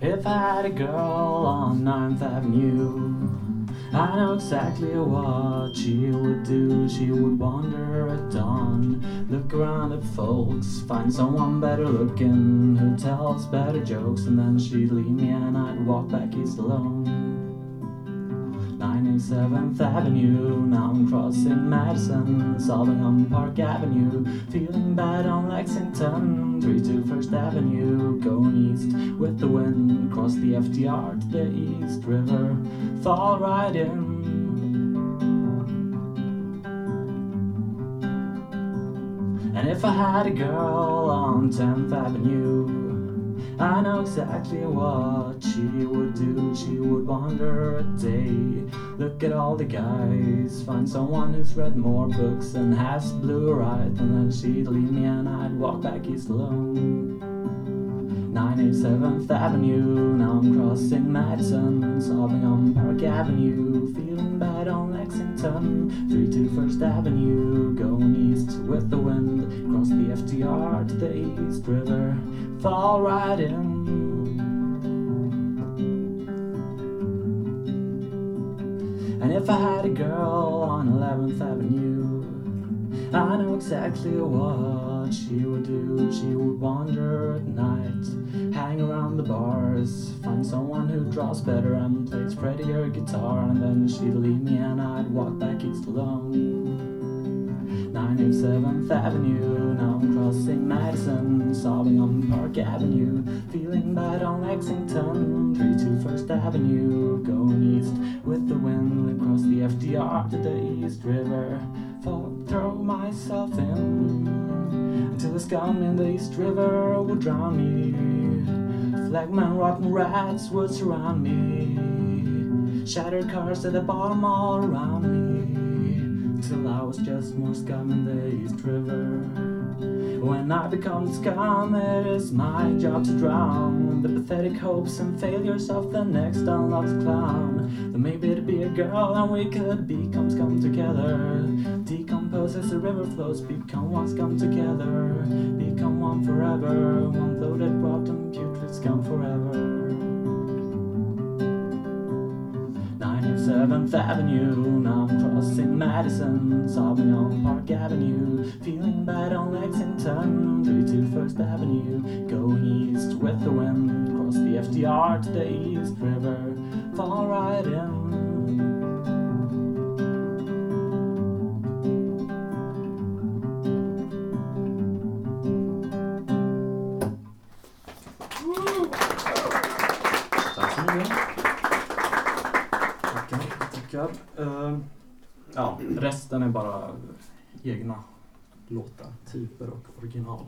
If I had a girl on 9th Avenue, I know exactly what she would do. She would wander at dawn, look around at folks, find someone better looking who tells better jokes, and then she'd leave me and I'd walk back east alone. 97th Avenue, now I'm crossing Madison, solving on Park Avenue, feeling bad on Lexington, 32 First Avenue, going east with the wind, cross the FDR to the East River, fall right in. And if I had a girl on 10th Avenue, I know exactly what she would do. She would wander a day, look at all the guys, find someone who's read more books and has bluer eyes, and then she'd leave me and I'd walk back east alone. 97th Avenue, now I'm crossing Madison, solving on Park Avenue, feeling bad on Lexington, 32 First Avenue, going east with the wind, cross the FDR to the East River, fall right in. And if I had a girl on 11th Avenue, I know exactly what she would do. She would wander at night, hang around the bars, find someone who draws better and plays prettier guitar, and then she'd leave me and I'd walk back east alone. 97th Avenue, now I'm crossing Madison, sobbing on Park Avenue, feeling bad on Lexington, 32 First Avenue, going east with the wind across the FDR to the East River, fall, throw myself in until the scum in the East River would drown me. Flagman, rotten rats would surround me, shattered cars at the bottom all around me till I was just more scum in the East River. When I become scum, it is my job to drown the pathetic hopes and failures of the next unloved clown. Then maybe it'd be a girl and we could become scum together. Decompose as the river flows, become one scum together. Become one forever, one bloated, rotten, putrid scum forever. 97th Avenue, now I'm crossing Madison, sobbing on Park Avenue, feeling bad on Lexington, 32 First Avenue, going east with the wind, cross the FDR to the East River, fall right in. Tack ja, resten är bara egna låtar, typer och original.